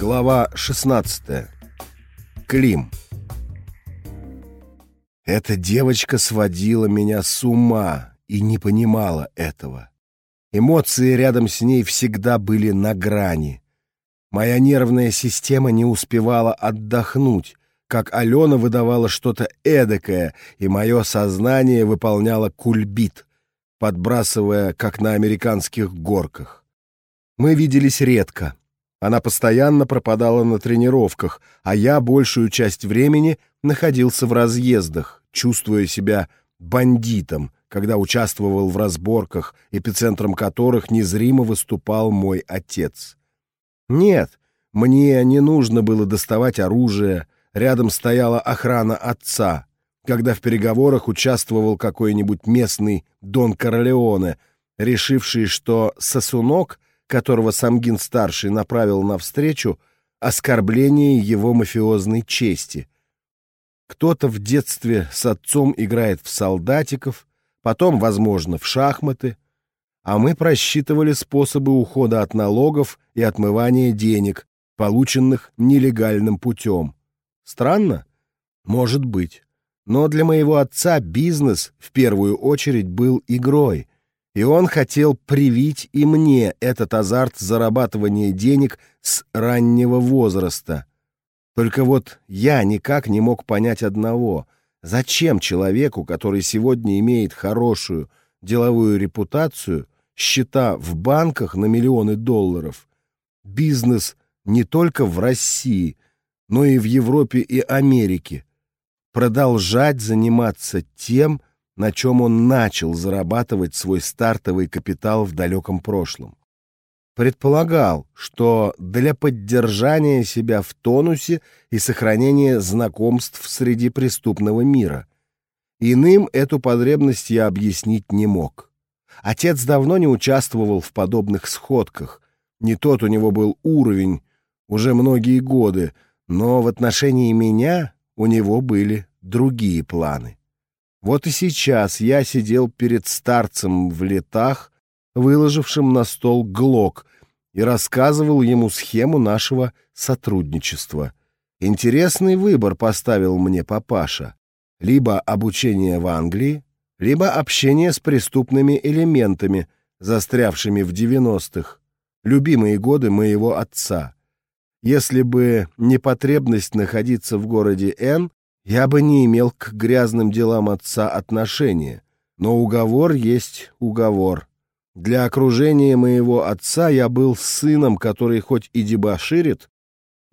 Глава 16. Клим. Эта девочка сводила меня с ума и не понимала этого. Эмоции рядом с ней всегда были на грани. Моя нервная система не успевала отдохнуть, как Алена выдавала что-то эдакое, и мое сознание выполняло кульбит, подбрасывая, как на американских горках. Мы виделись редко. Она постоянно пропадала на тренировках, а я большую часть времени находился в разъездах, чувствуя себя бандитом, когда участвовал в разборках, эпицентром которых незримо выступал мой отец. Нет, мне не нужно было доставать оружие, рядом стояла охрана отца. Когда в переговорах участвовал какой-нибудь местный Дон Корлеоне, решивший, что сосунок — которого Самгин-старший направил навстречу, оскорбление его мафиозной чести. Кто-то в детстве с отцом играет в солдатиков, потом, возможно, в шахматы, а мы просчитывали способы ухода от налогов и отмывания денег, полученных нелегальным путем. Странно? Может быть. Но для моего отца бизнес в первую очередь был игрой, и он хотел привить и мне этот азарт зарабатывания денег с раннего возраста. Только вот я никак не мог понять одного. Зачем человеку, который сегодня имеет хорошую деловую репутацию, счета в банках на миллионы долларов, бизнес не только в России, но и в Европе и Америке, продолжать заниматься тем, на чем он начал зарабатывать свой стартовый капитал в далеком прошлом. Предполагал, что для поддержания себя в тонусе и сохранения знакомств среди преступного мира. Иным эту потребность я объяснить не мог. Отец давно не участвовал в подобных сходках. Не тот у него был уровень уже многие годы, но в отношении меня у него были другие планы. Вот и сейчас я сидел перед старцем в летах, выложившим на стол глок, и рассказывал ему схему нашего сотрудничества. Интересный выбор поставил мне папаша. Либо обучение в Англии, либо общение с преступными элементами, застрявшими в 90-х, любимые годы моего отца. Если бы не потребность находиться в городе Н, я бы не имел к грязным делам отца отношения, но уговор есть уговор. Для окружения моего отца я был сыном, который хоть и дебоширит,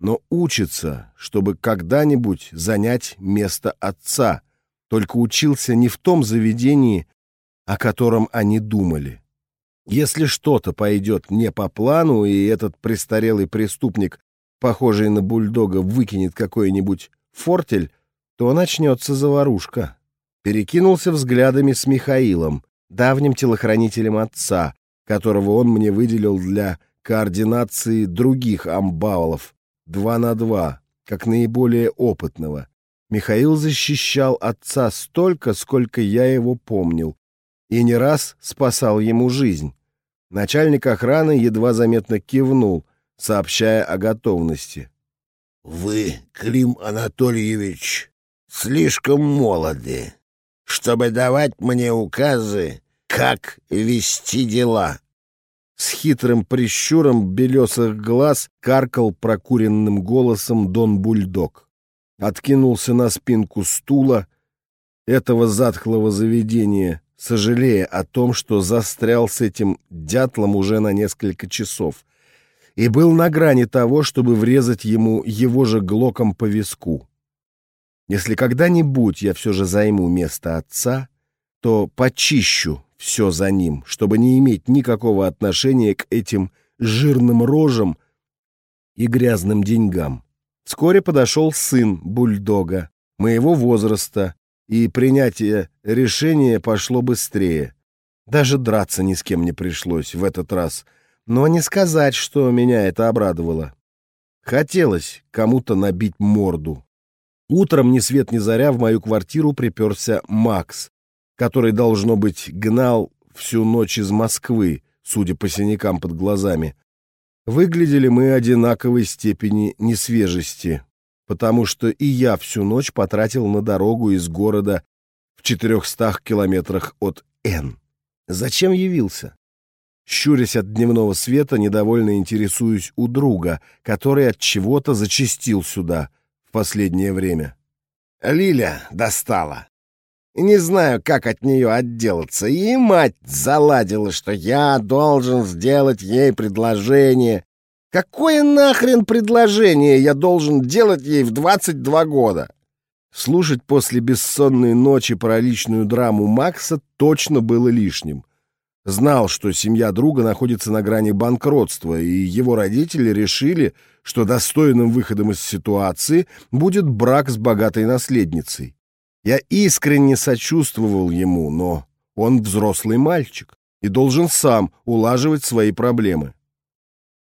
но учится, чтобы когда-нибудь занять место отца, только учился не в том заведении, о котором они думали. Если что-то пойдет не по плану, и этот престарелый преступник, похожий на бульдога, выкинет какой-нибудь фортель, то начнется заварушка. Перекинулся взглядами с Михаилом, давним телохранителем отца, которого он мне выделил для координации других амбалов, два на два, как наиболее опытного. Михаил защищал отца столько, сколько я его помнил, и не раз спасал ему жизнь. Начальник охраны едва заметно кивнул, сообщая о готовности. «Вы, Клим Анатольевич, слишком молоды, чтобы давать мне указы, как вести дела». С хитрым прищуром белесых глаз каркал прокуренным голосом Дон Бульдог. Откинулся на спинку стула этого затхлого заведения, сожалея о том, что застрял с этим дятлом уже на несколько часов, и был на грани того, чтобы врезать ему его же глоком по виску. Если когда-нибудь я все же займу место отца, то почищу все за ним, чтобы не иметь никакого отношения к этим жирным рожам и грязным деньгам. Вскоре подошел сын бульдога, моего возраста, и принятие решения пошло быстрее. Даже драться ни с кем не пришлось в этот раз, но не сказать, что меня это обрадовало. Хотелось кому-то набить морду. Утром ни свет ни заря в мою квартиру приперся Макс, который, должно быть, гнал всю ночь из Москвы, судя по синякам под глазами. Выглядели мы одинаковой степени несвежести, потому что и я всю ночь потратил на дорогу из города в четырехстах километрах от Н. Зачем явился? Щурясь от дневного света, недовольно интересуюсь у друга, который от чего-то зачастил сюда в последнее время. Лиля достала. Не знаю, как от нее отделаться. И мать заладила, что я должен сделать ей предложение. Какое нахрен предложение я должен делать ей в 22 года? Слушать после бессонной ночи про личную драму Макса точно было лишним. Знал, что семья друга находится на грани банкротства, и его родители решили, что достойным выходом из ситуации будет брак с богатой наследницей. Я искренне сочувствовал ему, но он взрослый мальчик и должен сам улаживать свои проблемы.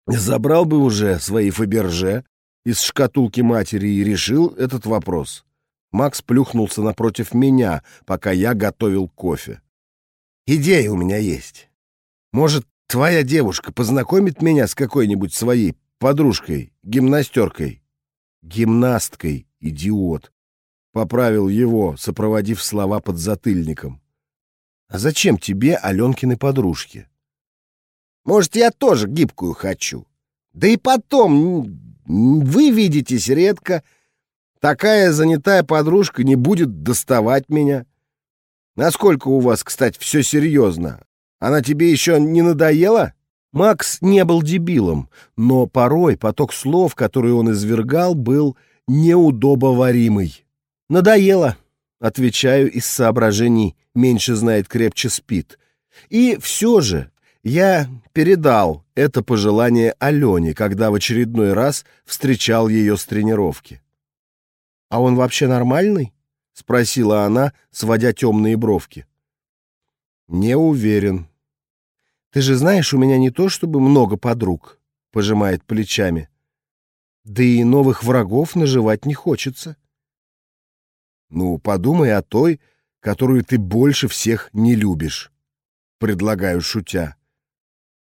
Забрал бы уже свои Фаберже из шкатулки матери и решил этот вопрос. Макс плюхнулся напротив меня, пока я готовил кофе. «Идея у меня есть. Может, твоя девушка познакомит меня с какой-нибудь своей подружкой, гимнастеркой?» «Гимнасткой, идиот!» — поправил его, сопроводив слова под затыльником. «А зачем тебе Аленкины подружки?» Может, я тоже гибкую хочу. Да и потом, вы видитесь редко. Такая занятая подружка не будет доставать меня. Насколько у вас, кстати, все серьезно? Она тебе еще не надоела? Макс не был дебилом, но порой поток слов, которые он извергал, был неудобоваримый. «Надоело», — отвечаю из соображений «меньше знает, крепче спит». И все же я передал это пожелание Алене, когда в очередной раз встречал ее с тренировки. «А он вообще нормальный?» — спросила она, сводя темные бровки. «Не уверен». «Ты же знаешь, у меня не то чтобы много подруг», — пожимает плечами. «Да и новых врагов наживать не хочется». «Ну, подумай о той, которую ты больше всех не любишь», — предлагаю шутя.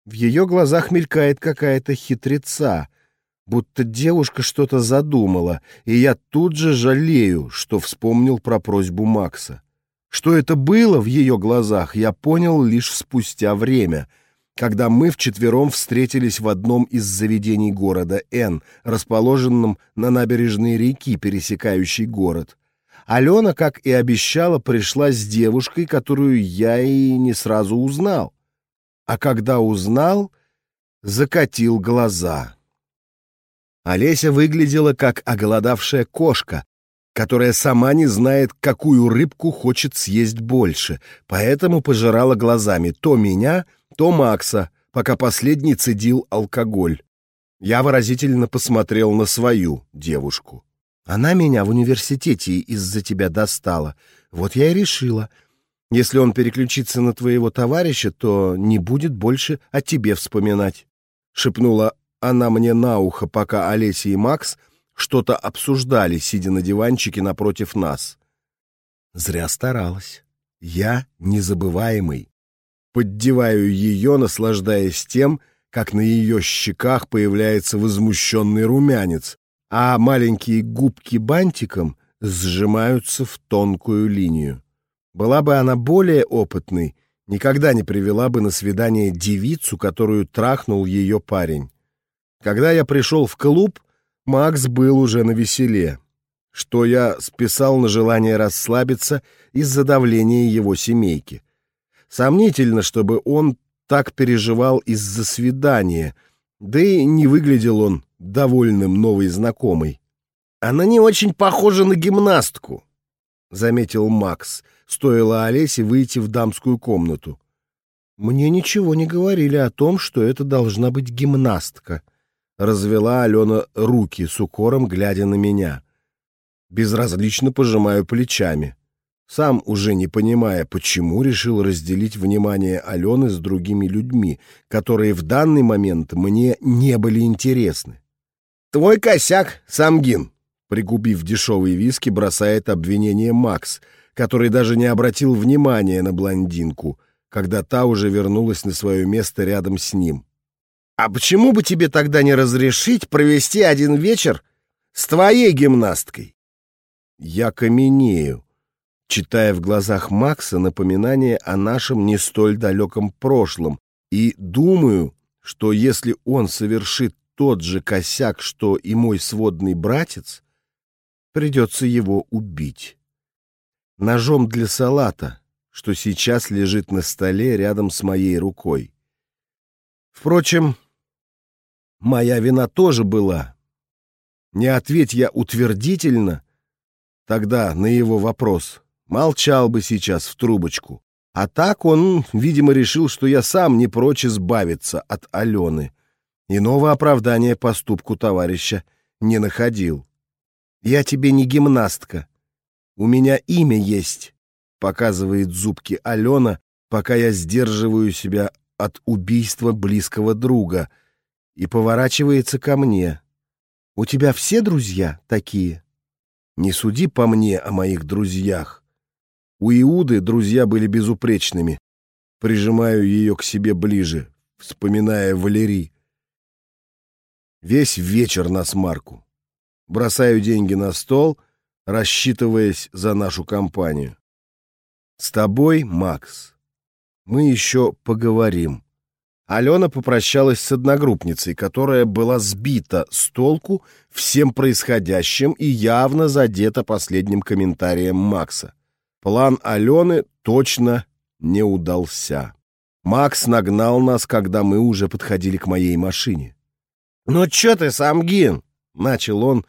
В ее глазах мелькает какая-то хитреца, будто девушка что-то задумала, и я тут же жалею, что вспомнил про просьбу Макса. Что это было в ее глазах, я понял лишь спустя время, когда мы вчетвером встретились в одном из заведений города Н, расположенном на набережной реки, пересекающей город. Алена, как и обещала, пришла с девушкой, которую я и не сразу узнал а когда узнал, закатил глаза. Олеся выглядела как оголодавшая кошка, которая сама не знает, какую рыбку хочет съесть больше, поэтому пожирала глазами то меня, то Макса, пока последний цедил алкоголь. Я выразительно посмотрел на свою девушку. Она меня в университете из-за тебя достала. Вот я и решила — если он переключится на твоего товарища, то не будет больше о тебе вспоминать», — шепнула она мне на ухо, пока Олеся и Макс что-то обсуждали, сидя на диванчике напротив нас. Зря старалась. Я незабываемый. Поддеваю ее, наслаждаясь тем, как на ее щеках появляется возмущенный румянец, а маленькие губки бантиком сжимаются в тонкую линию. Была бы она более опытной, никогда не привела бы на свидание девицу, которую трахнул ее парень. Когда я пришел в клуб, Макс был уже на веселе, что я списал на желание расслабиться из-за давления его семейки. Сомнительно, чтобы он так переживал из-за свидания, да и не выглядел он довольным новой знакомой. «Она не очень похожа на гимнастку», — заметил Макс, — стоило Олесе выйти в дамскую комнату. «Мне ничего не говорили о том, что это должна быть гимнастка», — развела Алена руки с укором, глядя на меня. Безразлично пожимаю плечами, сам уже не понимая, почему решил разделить внимание Алены с другими людьми, которые в данный момент мне не были интересны. «Твой косяк, Самгин!» Пригубив дешевые виски, бросает обвинение Макс — который даже не обратил внимания на блондинку, когда та уже вернулась на свое место рядом с ним. А почему бы тебе тогда не разрешить провести один вечер с твоей гимнасткой? Я каменею, читая в глазах Макса напоминание о нашем не столь далеком прошлом, и думаю, что если он совершит тот же косяк, что и мой сводный братец, придется его убить. Ножом для салата, что сейчас лежит на столе рядом с моей рукой. Впрочем, моя вина тоже была. Не ответь я утвердительно тогда на его вопрос, молчал бы сейчас в трубочку. А так он, видимо, решил, что я сам не прочь избавиться от Алены. Иного оправдания поступку товарища не находил. «Я тебе не гимнастка. У меня имя есть», — показывает зубки Алена, пока я сдерживаю себя от убийства близкого друга, и поворачивается ко мне. «У тебя все друзья такие?» «Не суди по мне о моих друзьях. У Иуды друзья были безупречными. Прижимаю ее к себе ближе, вспоминая Валерий. Весь вечер на смарку. Бросаю деньги на стол, рассчитываясь за нашу компанию. С тобой, Макс, мы еще поговорим. Алена попрощалась с одногруппницей, которая была сбита с толку всем происходящим и явно задета последним комментарием Макса. План Алены точно не удался. Макс нагнал нас, когда мы уже подходили к моей машине. «Ну чё ты, Самгин?» — начал он,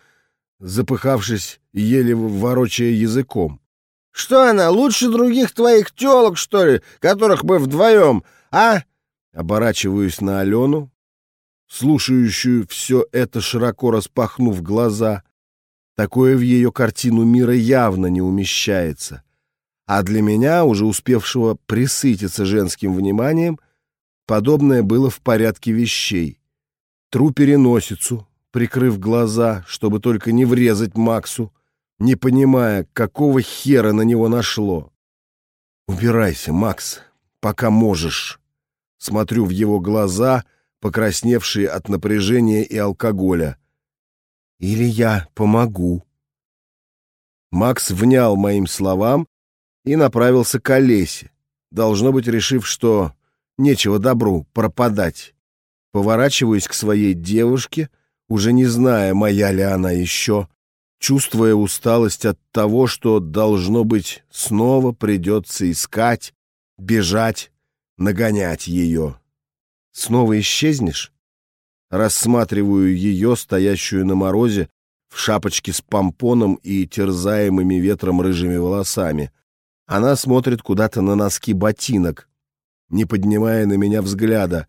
запыхавшись, еле ворочая языком. «Что она, лучше других твоих тёлок, что ли, которых мы вдвоем, а?» Оборачиваюсь на Алену, слушающую все это, широко распахнув глаза. Такое в ее картину мира явно не умещается а для меня, уже успевшего присытиться женским вниманием, подобное было в порядке вещей. Тру переносицу, прикрыв глаза, чтобы только не врезать Максу, не понимая, какого хера на него нашло. «Убирайся, Макс, пока можешь». Смотрю в его глаза, покрасневшие от напряжения и алкоголя. «Или я помогу». Макс внял моим словам, и направился к Олесе, должно быть, решив, что нечего добру пропадать. Поворачиваюсь к своей девушке, уже не зная, моя ли она еще, чувствуя усталость от того, что, должно быть, снова придется искать, бежать, нагонять ее. Снова исчезнешь? Рассматриваю ее, стоящую на морозе, в шапочке с помпоном и терзаемыми ветром рыжими волосами — она смотрит куда-то на носки ботинок, не поднимая на меня взгляда,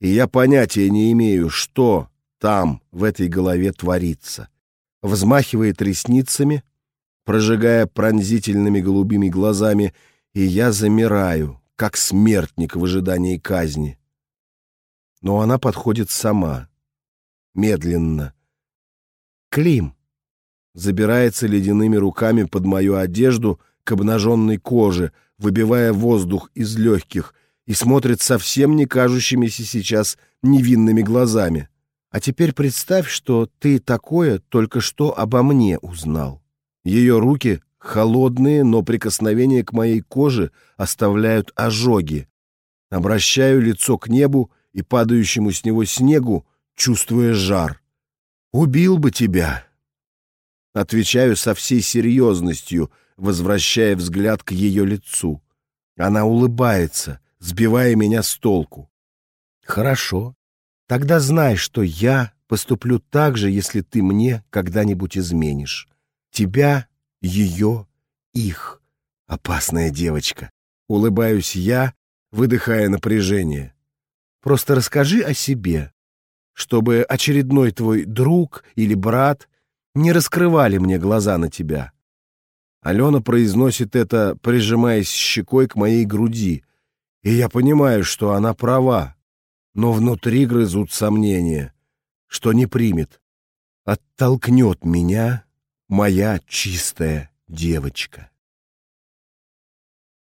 и я понятия не имею, что там, в этой голове творится. Взмахивает ресницами, прожигая пронзительными голубыми глазами, и я замираю, как смертник в ожидании казни. Но она подходит сама, медленно. Клим забирается ледяными руками под мою одежду — к обнаженной коже, выбивая воздух из легких, и смотрит совсем не кажущимися сейчас невинными глазами. А теперь представь, что ты такое только что обо мне узнал. Ее руки холодные, но прикосновения к моей коже оставляют ожоги. Обращаю лицо к небу и падающему с него снегу, чувствуя жар. «Убил бы тебя!» Отвечаю со всей серьезностью, возвращая взгляд к ее лицу. Она улыбается, сбивая меня с толку. «Хорошо. Тогда знай, что я поступлю так же, если ты мне когда-нибудь изменишь. Тебя, ее, их. Опасная девочка. Улыбаюсь я, выдыхая напряжение. Просто расскажи о себе, чтобы очередной твой друг или брат не раскрывали мне глаза на тебя. Алена произносит это, прижимаясь щекой к моей груди, и я понимаю, что она права, но внутри грызут сомнения, что не примет. Оттолкнет меня моя чистая девочка.